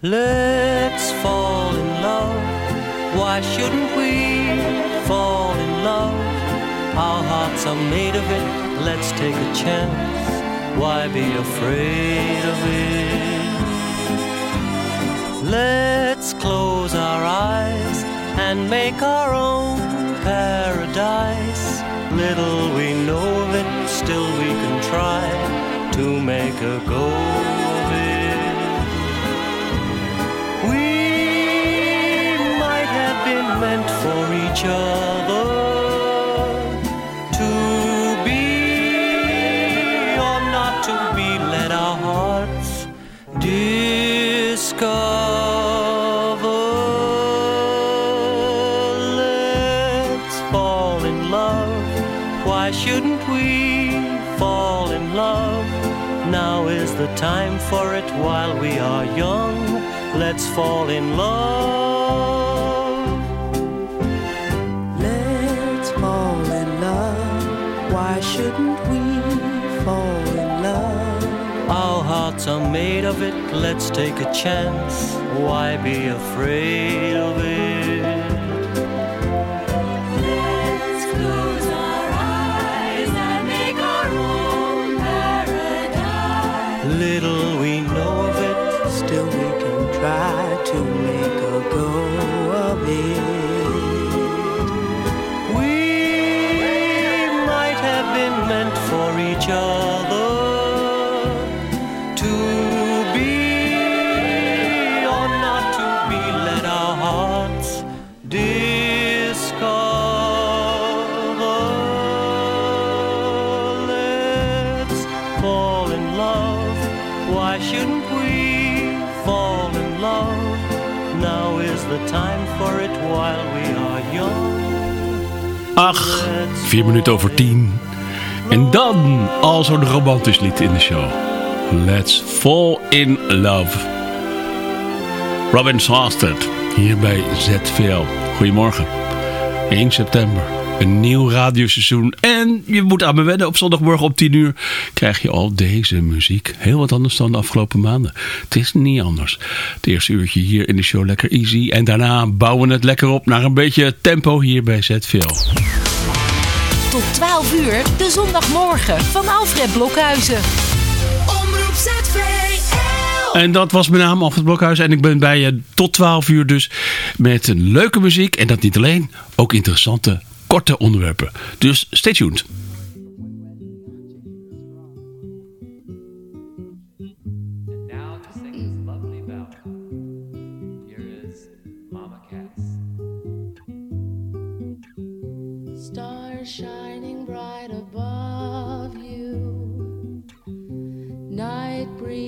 Let's fall in love. Why shouldn't we fall in love? Our hearts are made of it. Let's take a chance. Why be afraid of it? Let's close our eyes and make our own paradise. Little we know of it, still we can try to make a go of it. We might have been meant for each other time for it while we are young. Let's fall in love. Let's fall in love. Why shouldn't we fall in love? Our hearts are made of it. Let's take a chance. Why be afraid of it? Vier minuten over tien. En dan al zo'n romantisch lied in de show. Let's Fall in Love. Robin Sawstead, hier bij ZVL. Goedemorgen. 1 september. Een nieuw radioseizoen. En je moet aan me wennen. Op zondagmorgen om 10 uur krijg je al deze muziek. Heel wat anders dan de afgelopen maanden. Het is niet anders. Het eerste uurtje hier in de show lekker easy. En daarna bouwen we het lekker op naar een beetje tempo hier bij ZVL. Tot 12 uur, de zondagmorgen van Alfred Blokhuizen. Omroep ZVL. En dat was mijn naam, Alfred Blokhuis. En ik ben bij je tot 12 uur dus met een leuke muziek. En dat niet alleen, ook interessante, korte onderwerpen. Dus stay tuned.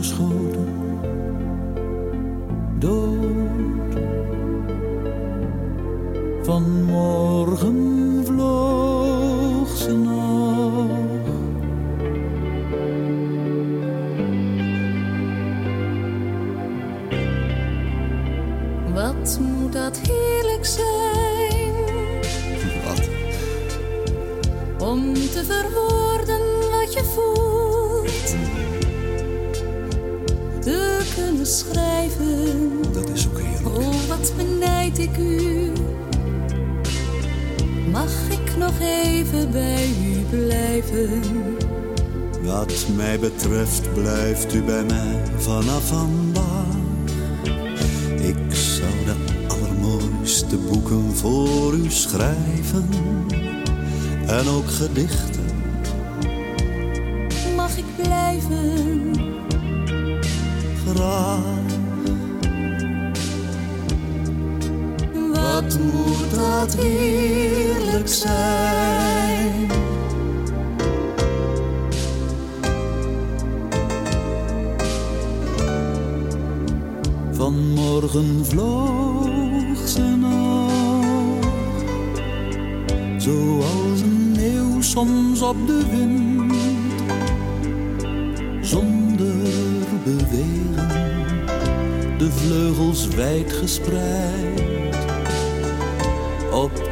geschoten, Mag ik nog even bij u blijven? Wat mij betreft blijft u bij mij vanaf vandaag. Ik zou de allermooiste boeken voor u schrijven. En ook gedichten. Dat heerlijk zijn. Vanmorgen vloog ze nog, zoals een eeuw soms op de wind, zonder bewegen, de vleugels wijd gespreid,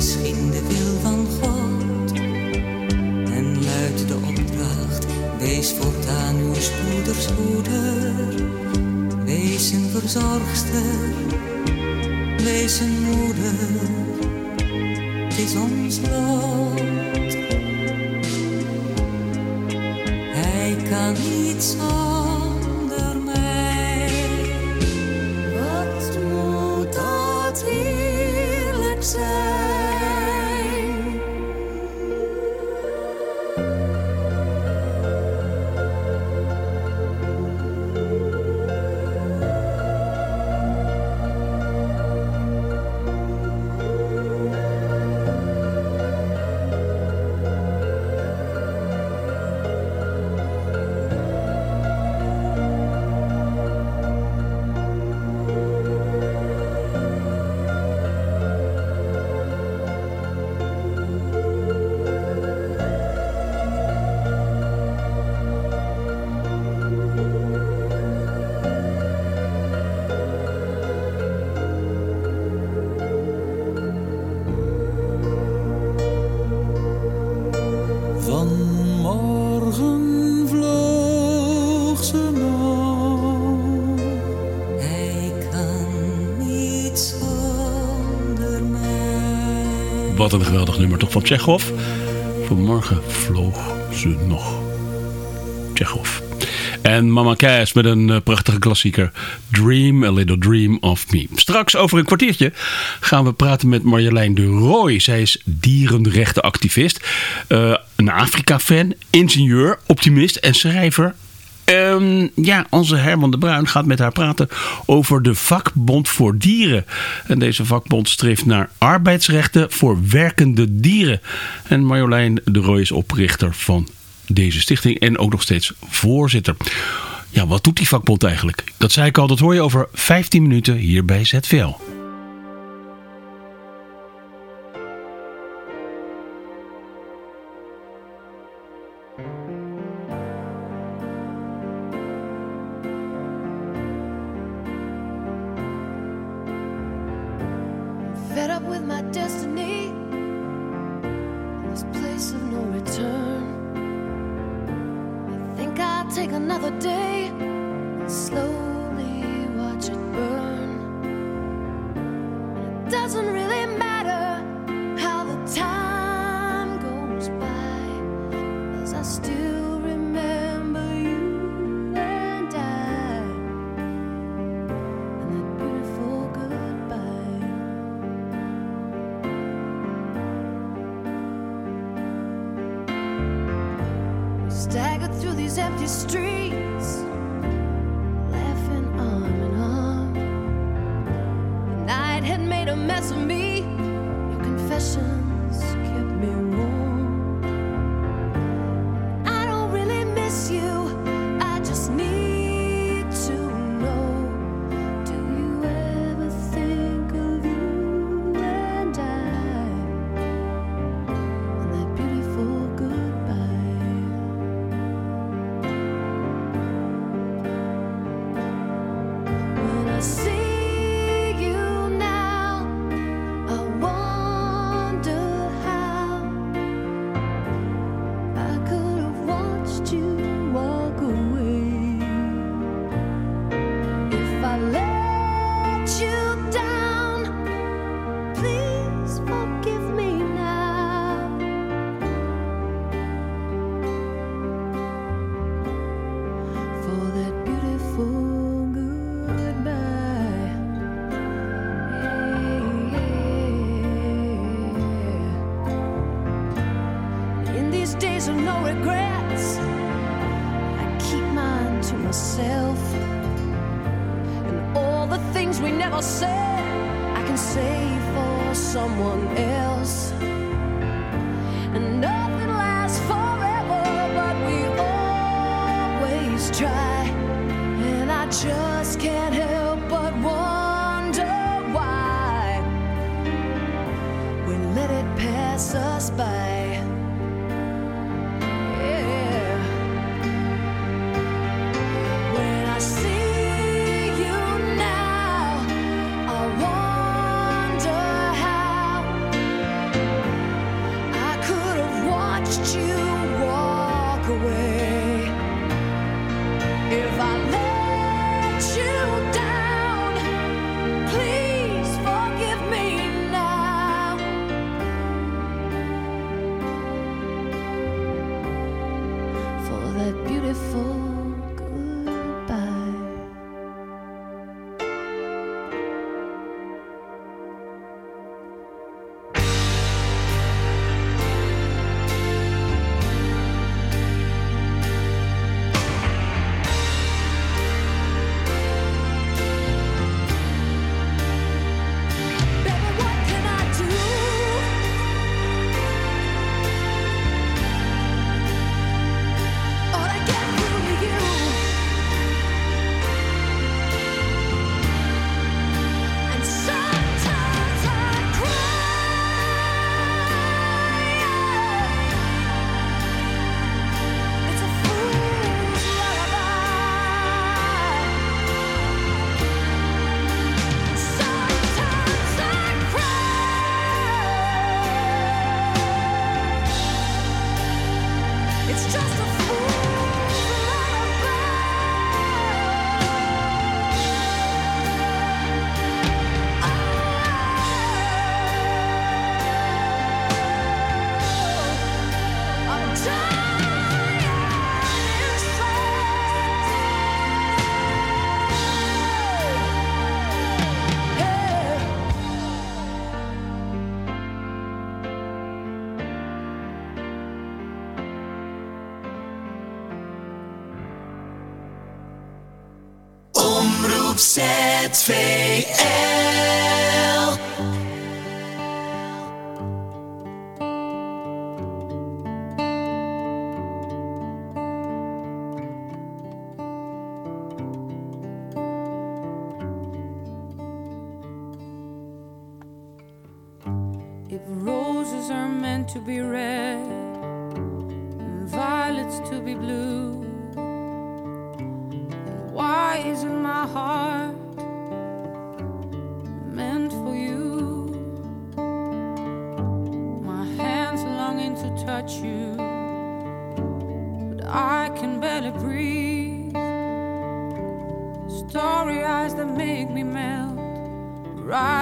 Misschien de wil van God. En luidt de opdracht, wees voortaan uw spoeders moeder. Wees een verzorgster, wees een moeder. Het is ons lot. Hij kan niet Een geweldig nummer toch van Tsjechov. Vanmorgen vloog ze nog. Tsjechov. En Mama Cass met een eh, prachtige klassieker. Dream, a little dream of me. Straks over een kwartiertje gaan we praten met Marjolein de Rooij. Zij is dierenrechtenactivist. eh, een Afrika-fan, ingenieur, optimist en schrijver. Ehm, ja, onze Herman de Bruin gaat met haar praten over de vakbond voor dieren. En deze vakbond streeft naar arbeidsrechten voor werkende dieren. En Marjolein de Rooij is oprichter van deze stichting en ook nog steeds voorzitter. Ja, wat doet die vakbond eigenlijk? Dat zei ik al, dat hoor je over 15 minuten hier bij ZVL. ZVL. If roses are meant to be red and violets to be blue, why isn't my heart make me melt. Right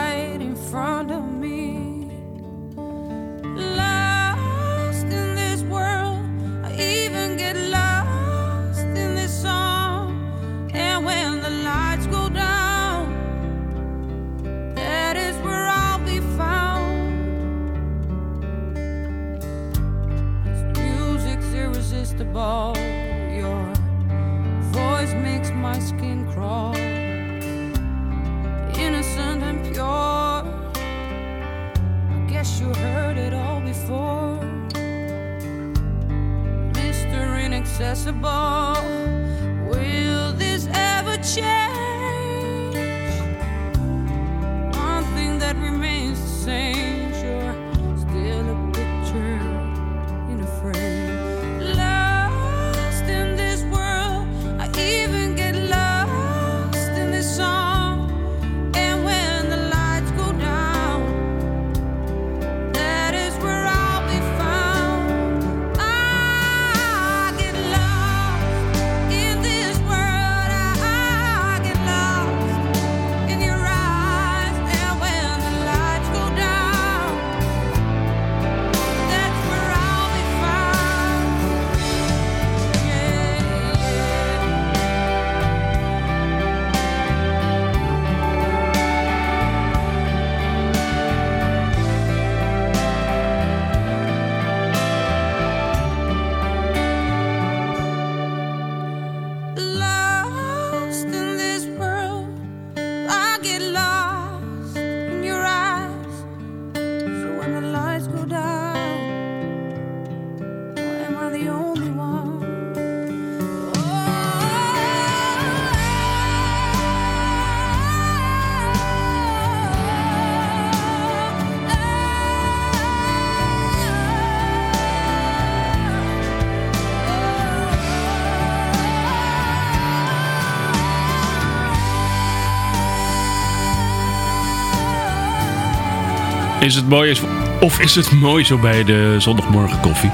Is het mooi of is het mooi zo bij de zondagmorgen koffie?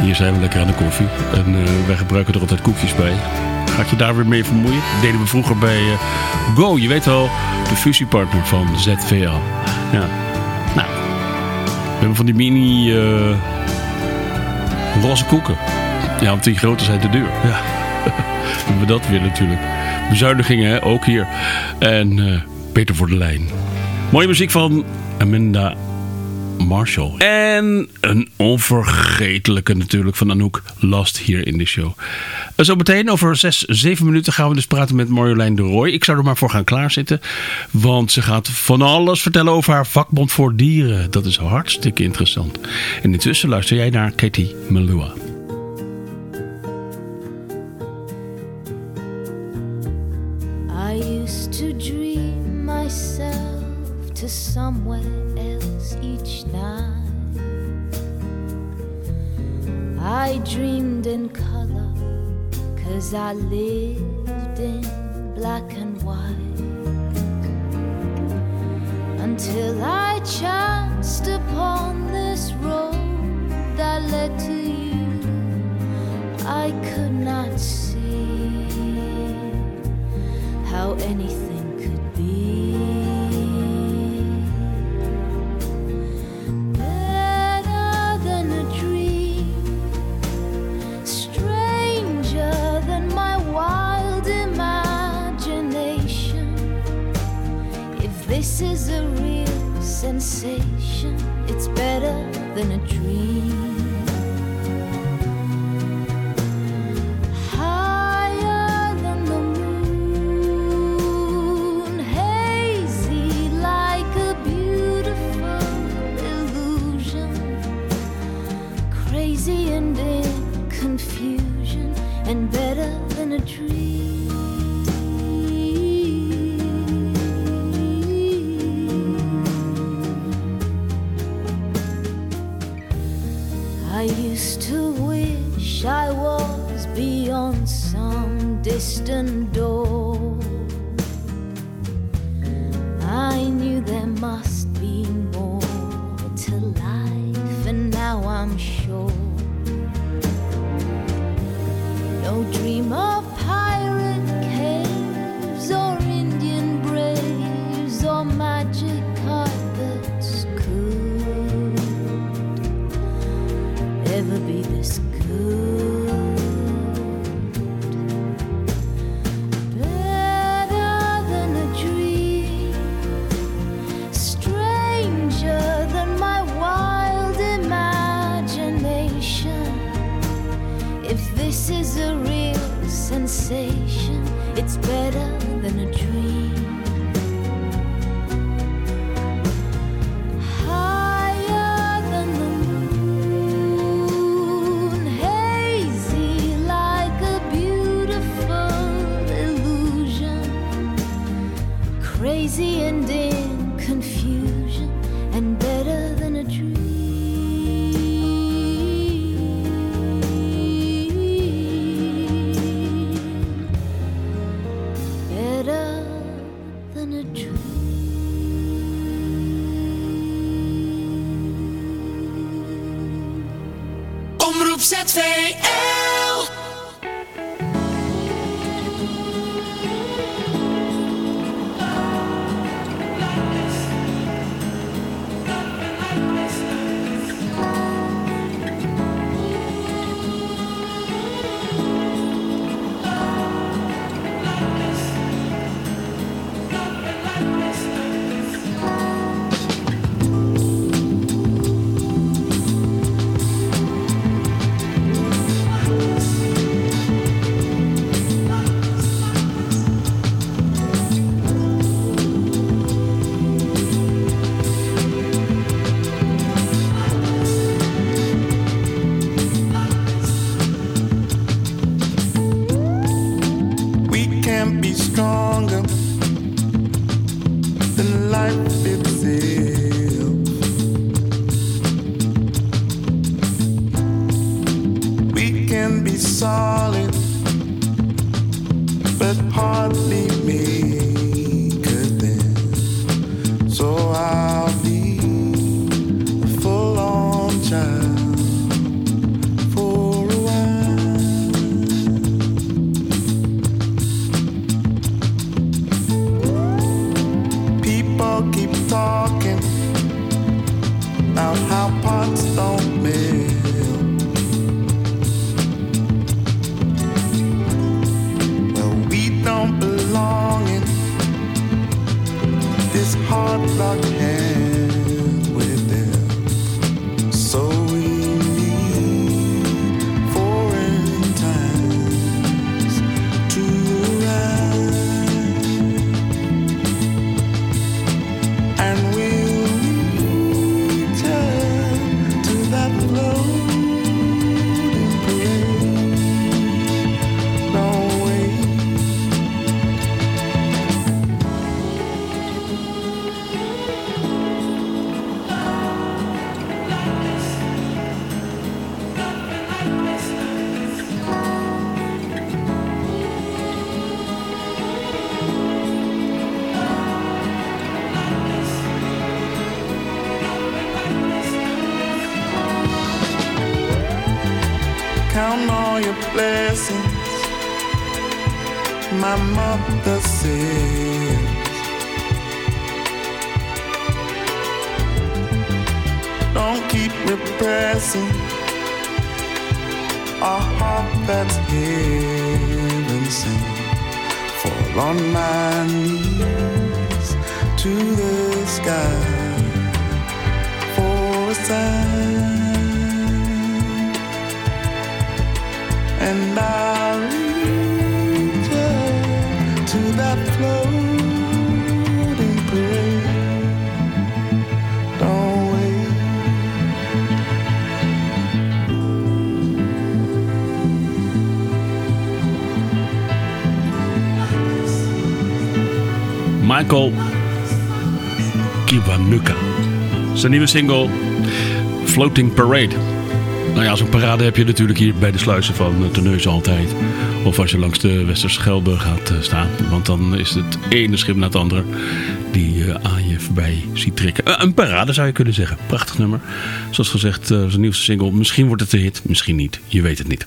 Hier zijn we lekker aan de koffie. En eh, wij gebruiken er altijd koekjes bij. Ga ik je daar weer mee vermoeien? Dat deden we vroeger bij eh, Go. Je weet wel, de fusiepartner van ZVL. Ja. Nou, we hebben van die mini eh, roze koeken. Ja, want die grote zijn te duur. Ja. hebben we dat weer natuurlijk. Bezuinigingen, hè? ook hier. En beter voor de lijn. Mooie muziek van Amanda Marshall. En een onvergetelijke natuurlijk van Anouk Last hier in de show. En zo meteen over zes, zeven minuten gaan we dus praten met Marjolein de Roy. Ik zou er maar voor gaan klaarzitten. Want ze gaat van alles vertellen over haar vakbond voor dieren. Dat is hartstikke interessant. En intussen luister jij naar Katie Melua. To somewhere else each night. I dreamed in color, cause I lived in black and white. Until I chanced upon this road that led to you. I could not see how anything sensation, it's better than a Be song. a heart that's here and sing. Fall on my knees to the sky for a sign. And I'll reach to that flow. Michael Kiwanuka. Zijn nieuwe single Floating Parade. Nou ja, zo'n parade heb je natuurlijk hier bij de sluizen van Teneus altijd. Of als je langs de Westerschelde gaat eh, staan. Want dan is het ene schip na het andere die eh, aan je voorbij ziet trekken. Eh, een parade zou je kunnen zeggen. Prachtig nummer. Zoals gezegd, eh, zijn nieuwste single. Misschien wordt het een hit, misschien niet. Je weet het niet.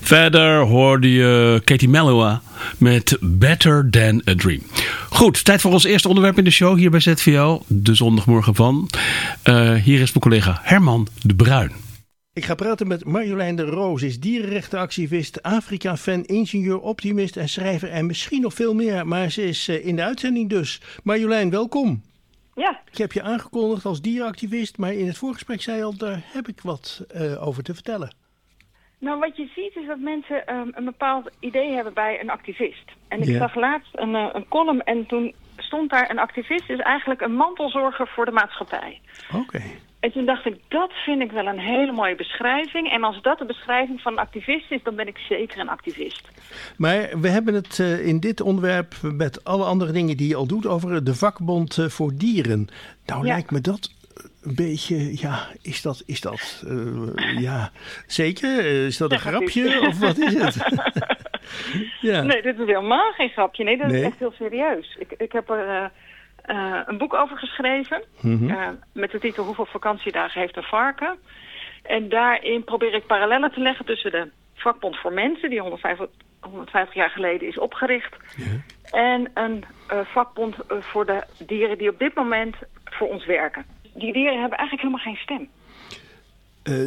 Verder hoorde je Katie Melua met Better Than a Dream. Goed, tijd voor ons eerste onderwerp in de show hier bij ZVL. De zondagmorgen van. Hier is mijn collega Herman de Bruin. Ik ga praten met Marjolein de Roos, is dierenrechtenactivist, Afrika-fan, ingenieur, optimist en schrijver en misschien nog veel meer. Maar ze is eh, in de uitzending dus. Marjolein, welkom. Ja. Ik heb je aangekondigd als dierenactivist, maar in het voorgesprek zei je al, daar heb ik wat eh, over te vertellen. Nou, wat je ziet is dat mensen ehm, een bepaald idee hebben bij een activist. En ik Ja. zag laatst een, eh, een column en toen stond daar een activist is eigenlijk een mantelzorger voor de maatschappij. Oké. En toen dacht ik, dat vind ik wel een hele mooie beschrijving. En als dat de beschrijving van een activist is, dan ben ik zeker een activist. Maar we hebben het eh, in dit onderwerp met alle andere dingen die je al doet over de vakbond eh, voor dieren. Nou Ja. lijkt me dat een beetje, ja, is dat, is dat, eh, ja, zeker? Is dat een grapje of wat is het? ja. Nee, dit is helemaal geen grapje. Nee, dat Nee? is echt heel serieus. Ik, ik heb er eh, een boek over geschreven. Mhm. eh, met de titel Hoeveel vakantiedagen heeft een varken? En daarin probeer ik parallellen te leggen tussen de vakbond voor mensen... die 150, 150 jaar geleden is opgericht... en een eh, vakbond voor de dieren die op dit moment voor ons werken. Die dieren hebben eigenlijk helemaal geen stem.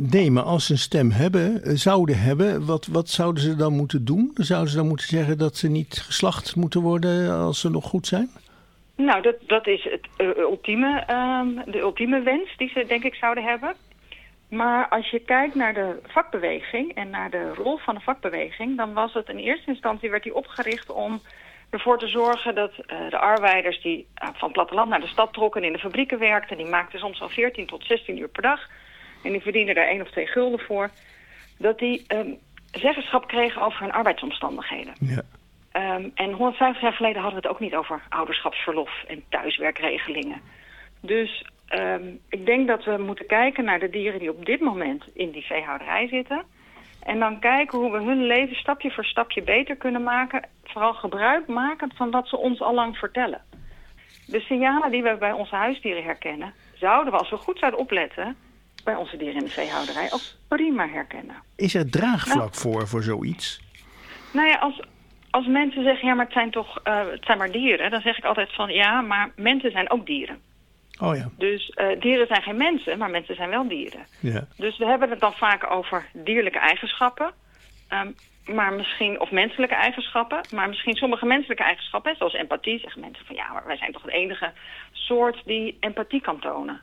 Nee, maar als ze een stem hebben, zouden hebben, wat, wat zouden ze dan moeten doen? Zouden ze dan moeten zeggen dat ze niet geslacht moeten worden als ze nog goed zijn? Nou, dat, dat is het eh, ultieme, ehm, de ultieme wens die ze denk ik zouden hebben. Maar als je kijkt naar de vakbeweging en naar de rol van de vakbeweging... dan was het in eerste instantie werd die opgericht om ervoor te zorgen dat eh, de arbeiders die eh, van het platteland naar de stad trokken en in de fabrieken werkten... die maakten soms al 14 tot 16 uur per dag en die verdienden daar één of twee gulden voor... dat die ehm, zeggenschap kregen over hun arbeidsomstandigheden. Ja. Ehm, en 150 jaar geleden hadden we het ook niet over ouderschapsverlof en thuiswerkregelingen. Dus ehm, ik denk dat we moeten kijken naar de dieren die op dit moment in die veehouderij zitten. En dan kijken hoe we hun leven stapje voor stapje beter kunnen maken. Vooral gebruik maken van wat ze ons al lang vertellen. De signalen die we bij onze huisdieren herkennen, zouden we als we goed zouden opletten, bij onze dieren in de veehouderij ook prima herkennen. Is er draagvlak voor, voor zoiets? Nou ja, als, als mensen zeggen, ja, maar het zijn toch eh, het zijn maar dieren, dan zeg ik altijd van ja, maar mensen zijn ook dieren. Oh ja. Dus eh, dieren zijn geen mensen, maar mensen zijn wel dieren. ja. Dus we hebben het dan vaak over dierlijke eigenschappen, ehm, maar misschien, of menselijke eigenschappen, maar misschien sommige menselijke eigenschappen, zoals empathie, zeggen mensen van ja, maar wij zijn toch het enige soort die empathie kan tonen.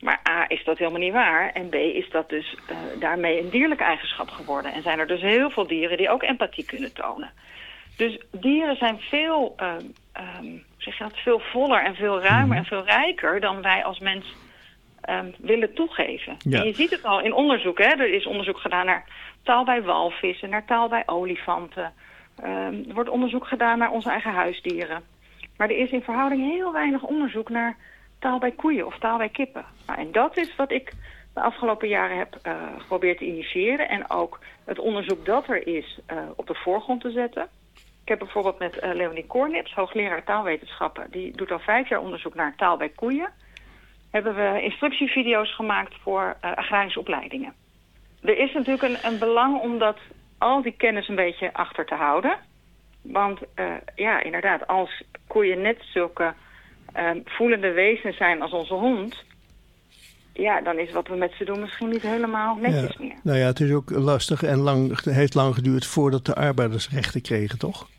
Maar A, is dat helemaal niet waar. En B, is dat dus eh, daarmee een dierlijke eigenschap geworden. En zijn er dus heel veel dieren die ook empathie kunnen tonen. Dus dieren zijn veel, ehm, ehm, zeg je dat, veel voller en veel ruimer en veel rijker dan wij als mens ehm, willen toegeven. Ja. En je ziet het al in onderzoek. Hè? Er is onderzoek gedaan naar taal bij walvissen, naar taal bij olifanten. Er wordt onderzoek gedaan naar onze eigen huisdieren. Maar er is in verhouding heel weinig onderzoek naar taal bij koeien of taal bij kippen. Nou, en dat is wat ik de afgelopen jaren heb eh, geprobeerd te initiëren. En ook het onderzoek dat er is eh, op de voorgrond te zetten. Ik heb bijvoorbeeld met eh, Leonie Kornips, hoogleraar taalwetenschappen... die doet al vijf jaar onderzoek naar taal bij koeien. Hebben we instructievideo's gemaakt voor eh, agrarische opleidingen. Er is natuurlijk een, een belang om dat, al die kennis een beetje achter te houden. Want eh, ja, inderdaad, als koeien net zulke ehm, voelende wezens zijn als onze hond... ja, dan is wat we met ze doen misschien niet helemaal netjes ja. meer. Nou ja, het is ook lastig en lang, het heeft lang geduurd voordat de arbeiders rechten kregen, toch?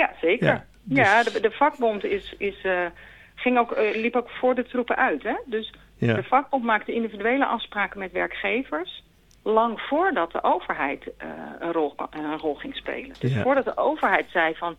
Ja, zeker. Ja, Ja, dus- de, de vakbond is, is, eh, ging ook, eh, liep ook voor de troepen uit. Hè? Dus Ja. de vakbond maakte individuele afspraken met werkgevers... lang voordat de overheid eh, een, rol, een rol ging spelen. Dus Ja. voordat de overheid zei van...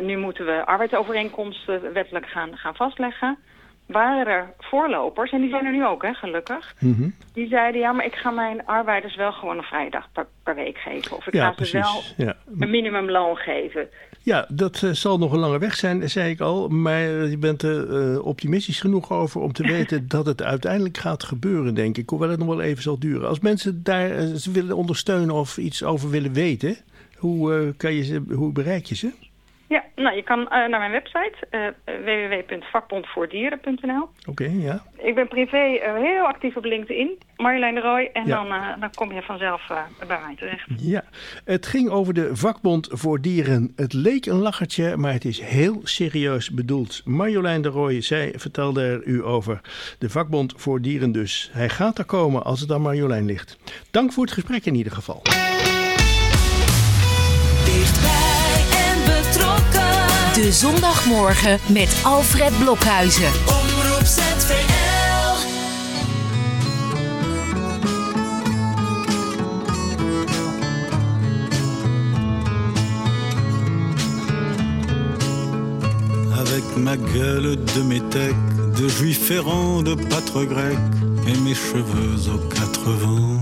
nu moeten we arbeidsovereenkomsten wettelijk gaan, gaan vastleggen... waren er voorlopers, en die zijn er nu ook, hè, gelukkig... Mhm. die zeiden, ja, maar ik ga mijn arbeiders wel gewoon een vrije dag per, per week geven. Of ik Ja, ga ze wel. Ja. een minimumloon geven. Ja, dat eh, zal nog een lange weg zijn, zei ik al. Maar je bent er eh, optimistisch genoeg over om te weten dat het uiteindelijk gaat gebeuren, denk ik. Hoewel het nog wel even zal duren. Als mensen daar eh, ze willen ondersteunen of iets over willen weten, Hoe, kan je ze, hoe bereik je ze? Ja, nou, je kan eh, naar mijn website uh, www.vakbondvoordieren.nl. Oké, ja. Ik ben privé eh, heel actief op LinkedIn, Marjolein de Rooij. En Ja. dan, eh, dan kom je vanzelf eh, bij mij terecht. Ja, het ging over de vakbond voor dieren. Het leek een lachertje, maar het is heel serieus bedoeld. Marjolein de Rooij, zij vertelde er u over. De vakbond voor dieren dus. Hij gaat er komen als het aan Marjolein ligt. Dank voor het gesprek in ieder geval. De zondagmorgen met Alfred Blokhuizen. Omroep ZVL. Avec ma gueule de métèque, de juif errant, de pâtre grec, et mes cheveux aux quatre vents.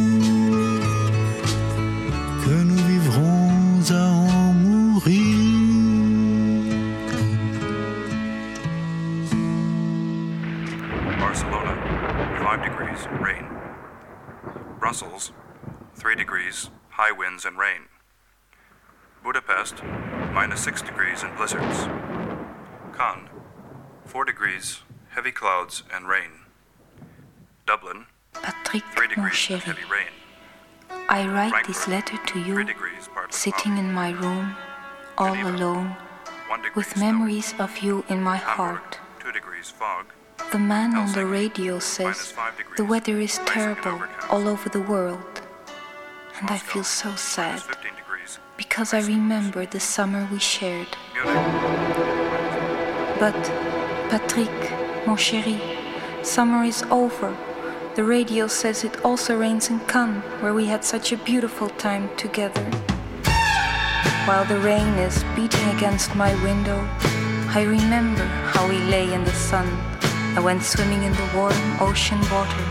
mourir. Barcelona, 5 degrees, rain. Brussels, 3 degrees, high winds and rain. Budapest, minus 6 degrees and blizzards. Cannes, 4 degrees, heavy clouds and rain. Dublin, Patrick, 3 mon degrees and chéri, heavy rain. I write this letter to you sitting in my room, all alone, with memories of you in my heart. 2 degrees fog. The man on the radio says the weather is terrible all over the world. And I feel so sad because I remember the summer we shared. But, Patrick, mon chéri, summer is over. The radio says it also rains in Cannes, where we had such a beautiful time together. While the rain is beating against my window, I remember how we lay in the sun I went swimming in the warm ocean water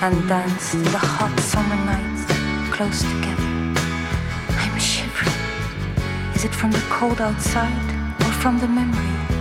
and danced in the hot summer nights close together. I'm shivering. Is it from the cold outside or from the memory?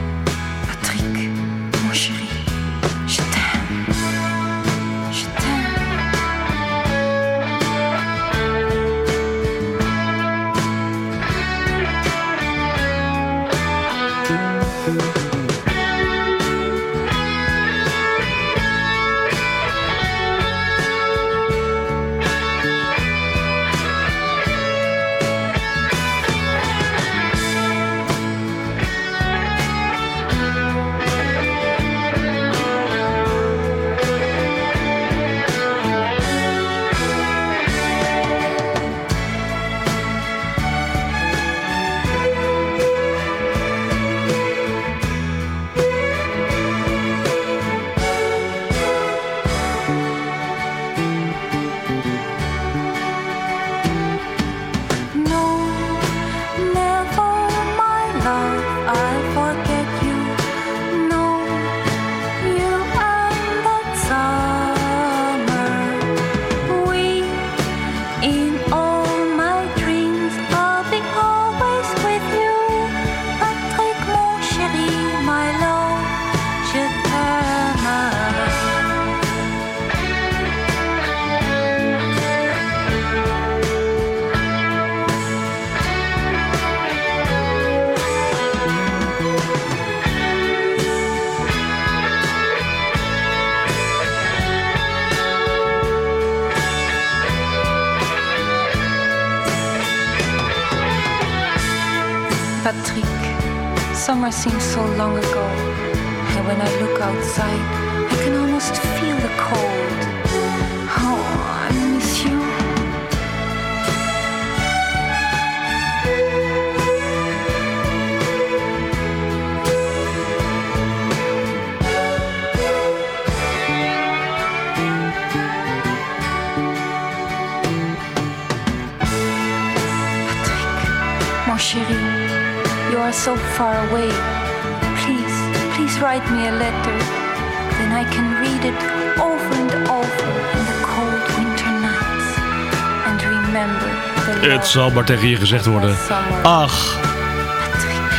Zal maar tegen gezegd worden. Ach,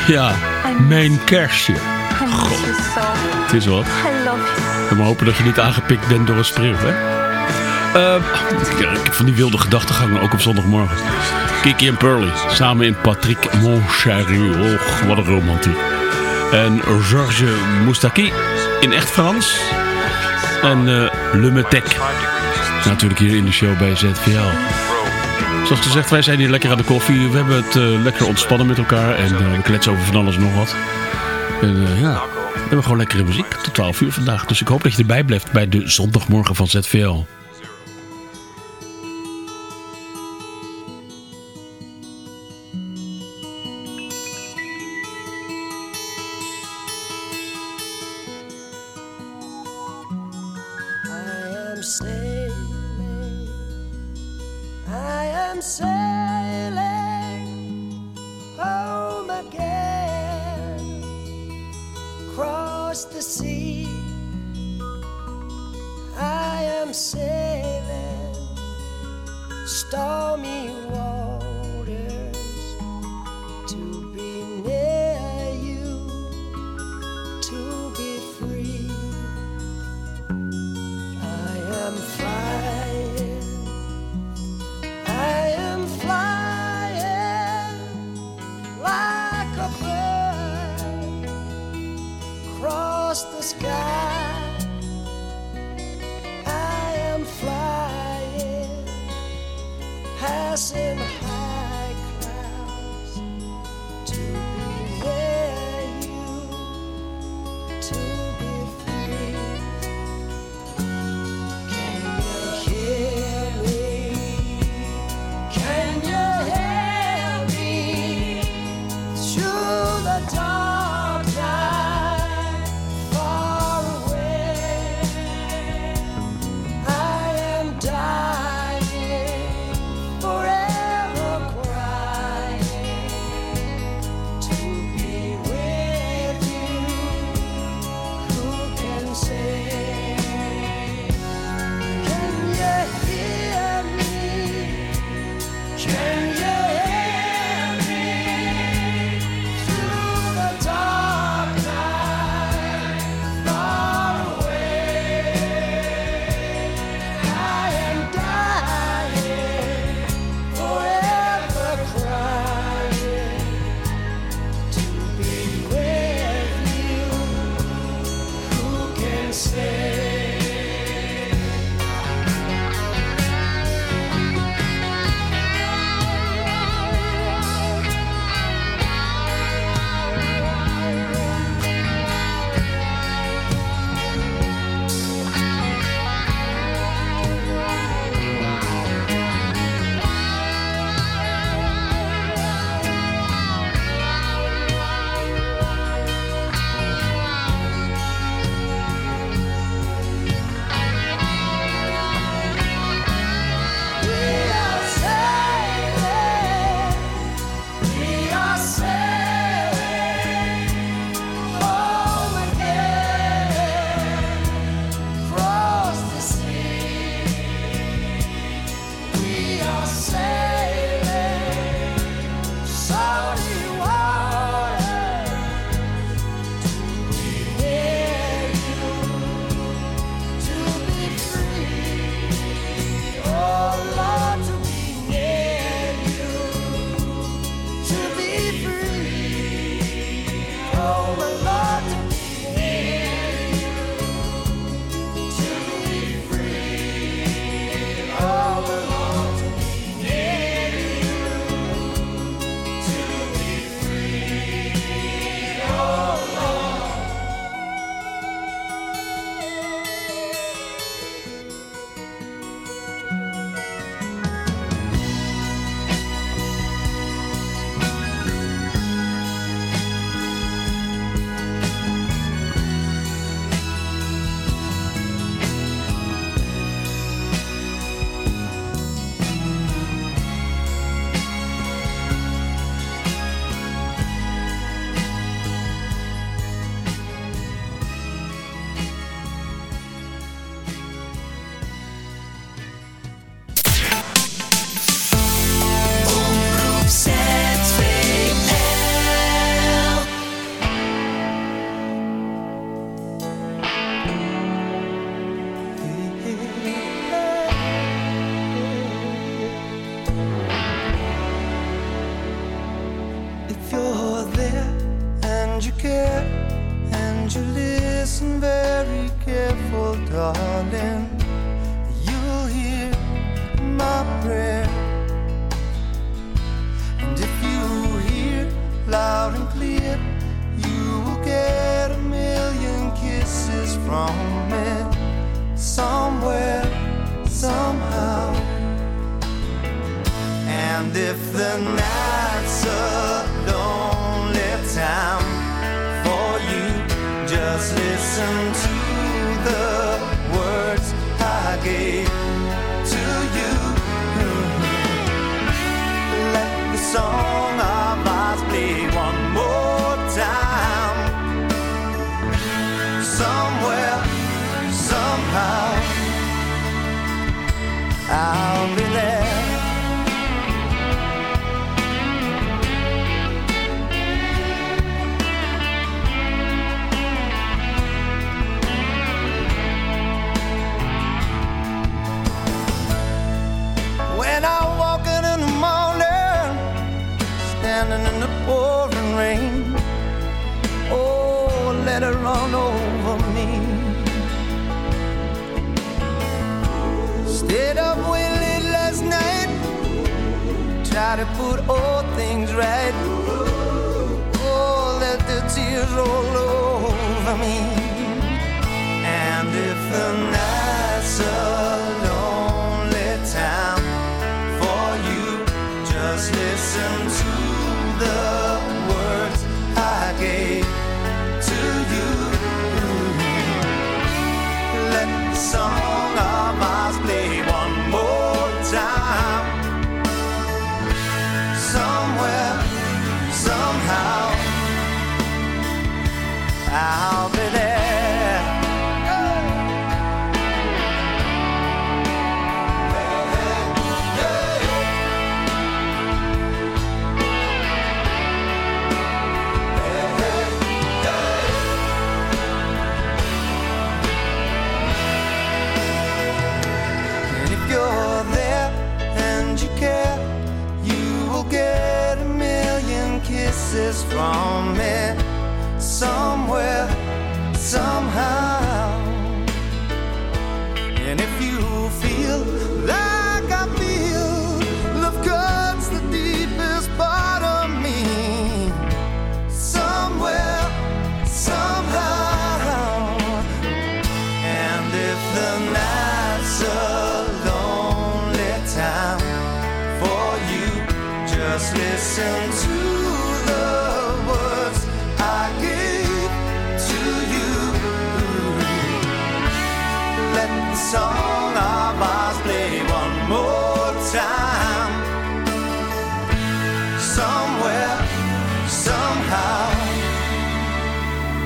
ja, mijn kerstje. Het is. En we hopen dat je niet aangepikt bent door een spreeuw, hè? Eh, ik heb van die wilde gedachtegangen, ook op zondagmorgen. Kiki en Pearly, samen in Patrick Monchary. Och, wat een romantiek. En Georges Moustaki in echt Frans. En eh Le Metec. Natuurlijk hier in de show bij ZVL. Zoals gezegd, wij zijn hier lekker aan de koffie. We hebben het eh, lekker ontspannen met elkaar. En eh, we kletsen over van alles en nog wat. En eh, ja, we hebben gewoon lekkere muziek. Tot 12 uur vandaag. Dus ik hoop dat je erbij blijft bij de zondagmorgen van ZVL.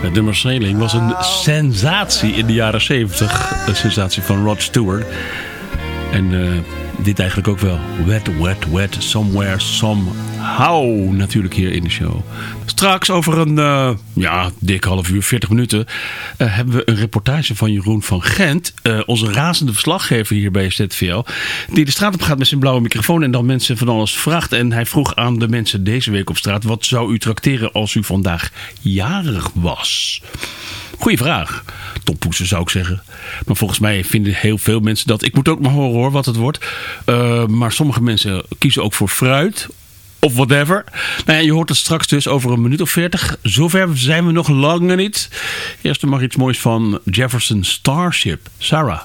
Het nummer Sailing was een sensatie in de jaren 70. Een sensatie van Rod Stewart. En eh, dit eigenlijk ook wel. Wet, wet, wet, somewhere, somehow. Natuurlijk hier in de show. Straks over een, eh, ja, dik half uur, 40 minuten... eh, hebben we een reportage van Jeroen van Gent. eh, onze razende verslaggever hier bij ZVL. Die de straat op gaat met zijn blauwe microfoon... en dan mensen van alles vraagt. En hij vroeg aan de mensen deze week op straat... wat zou u trakteren als u vandaag jarig was? Goeie vraag. Tompoesen zou ik zeggen. Maar volgens mij vinden heel veel mensen dat. Ik moet ook maar horen hoor wat het wordt. Uh, maar sommige mensen kiezen ook voor fruit. Of whatever. Nou je hoort het straks dus over een minuut of veertig. Zover zijn we nog langer niet. Eerst mag iets moois van Jefferson Starship. Sarah.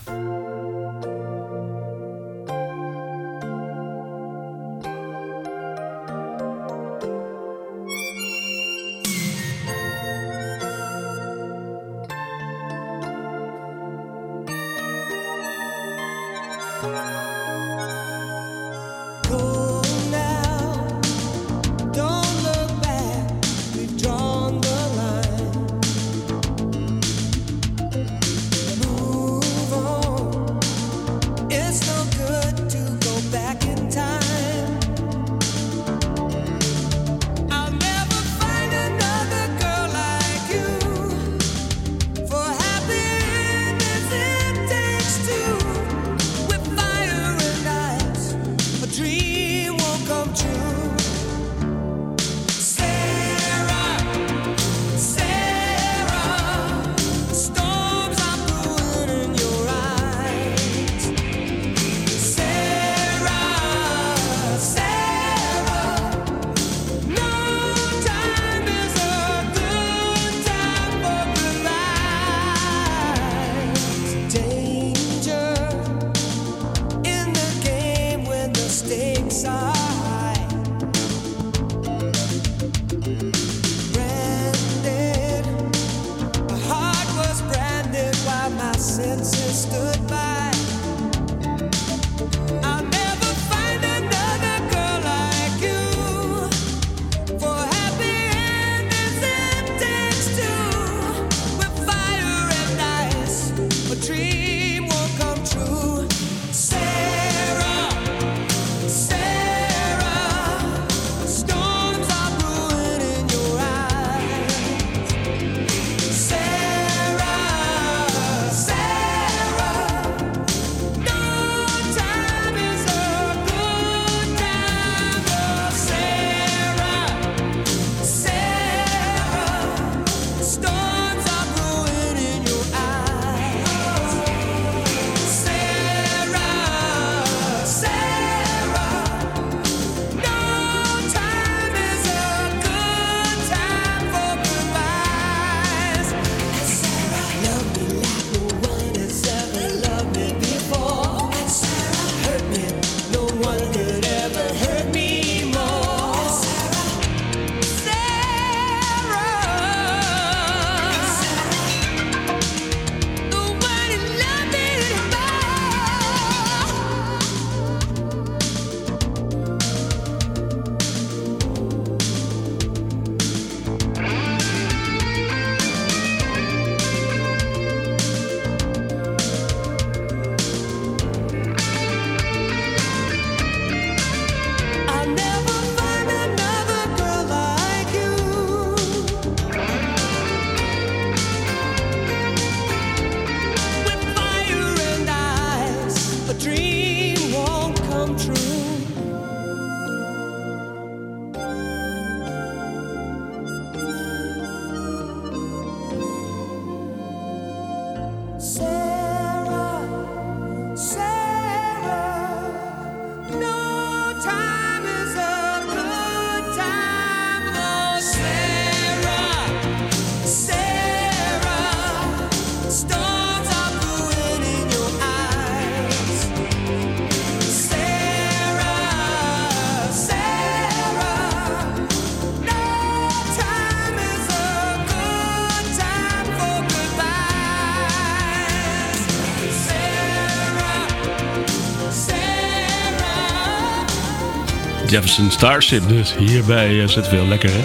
Jefferson Starship dus hier bij eh, ZVL. Lekker hè?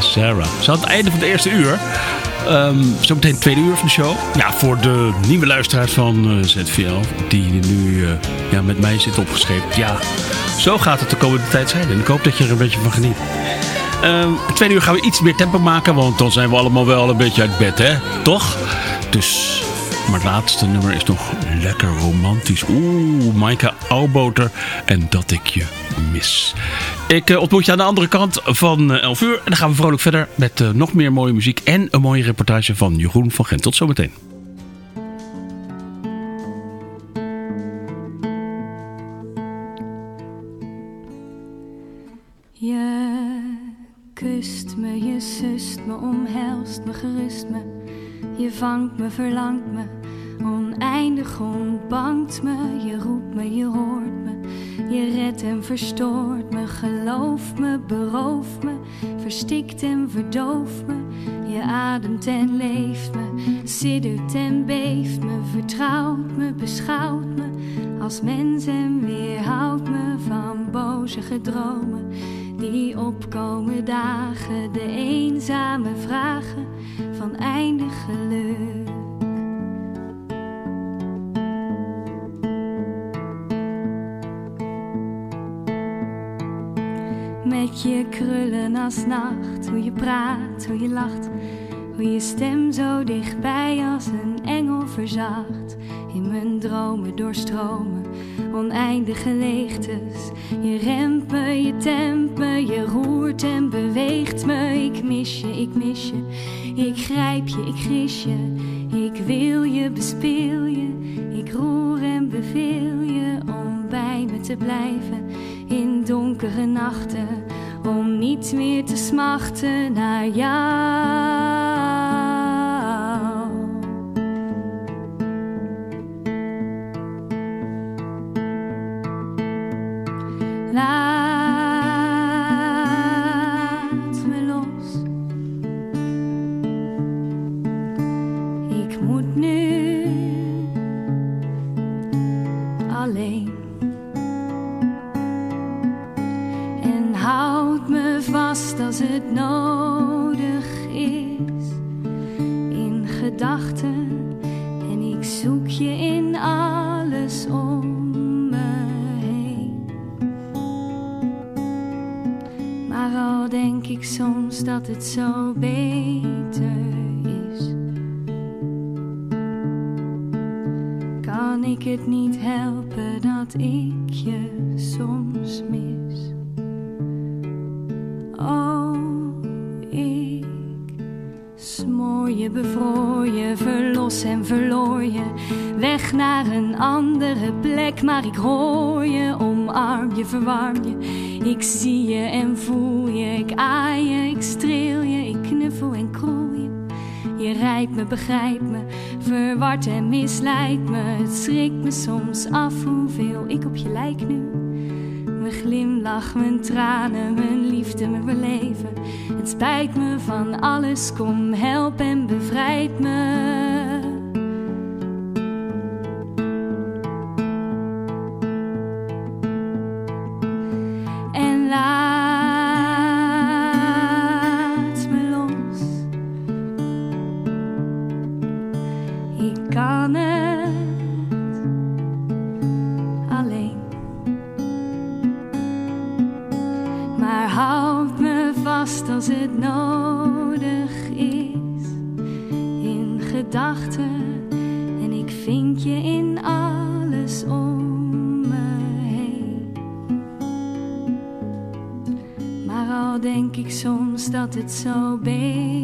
Sarah. Zo aan het einde van het eerste uur. Ehm zometeen het tweede uur van de show. Ja, voor de nieuwe luisteraars van eh, ZVL. Die nu eh, ja, met mij zit opgescheept. Ja, zo gaat het de komende tijd zijn. En ik hoop dat je er een beetje van geniet. Ehm het tweede uur gaan we iets meer tempo maken. Want dan zijn we allemaal wel een beetje uit bed hè. Toch? Dus... Maar het laatste nummer is nog lekker romantisch. Oeh, Maaike Auwboter en dat ik je mis. Ik eh, ontmoet je aan de andere kant van eh, 11 uur. En dan gaan we vrolijk verder met eh, nog meer mooie muziek. En een mooie reportage van Jeroen van Gent. Tot zometeen. Je kust me, je sust me, omhelst me, gerust me. Je vangt me, verlangt me, oneindig ontbangt me. Je roept me, je hoort me, je redt en verstoort me. Geloof me, berooft me, verstikt en verdooft me. Je ademt en leeft me, siddert en beeft me. Vertrouwt me, beschouwt me als mens en weerhoudt me van boze gedromen die opkomen dagen, de eenzame vragen van eindig geluk. Met je krullen als nacht, hoe je praat, hoe je lacht, hoe je stem zo dichtbij als een engel verzacht. In mijn dromen doorstromen, oneindige leegtes. Je remt je tempt me, je roert en beweegt me. Ik mis je, ik mis je, ik grijp je, ik gis je. Ik wil je, bespeel je, ik roer en beveel je om bij me te blijven in donkere nachten. Om niet meer te smachten naar jou. mijn tranen, mijn liefde, mijn beleven. Het spijt me van alles, kom help en bevrijd me. en Ik kan het. als het nodig is. In gedachten en ik vind je in alles om me heen. Maar al denk ik soms dat het zo beter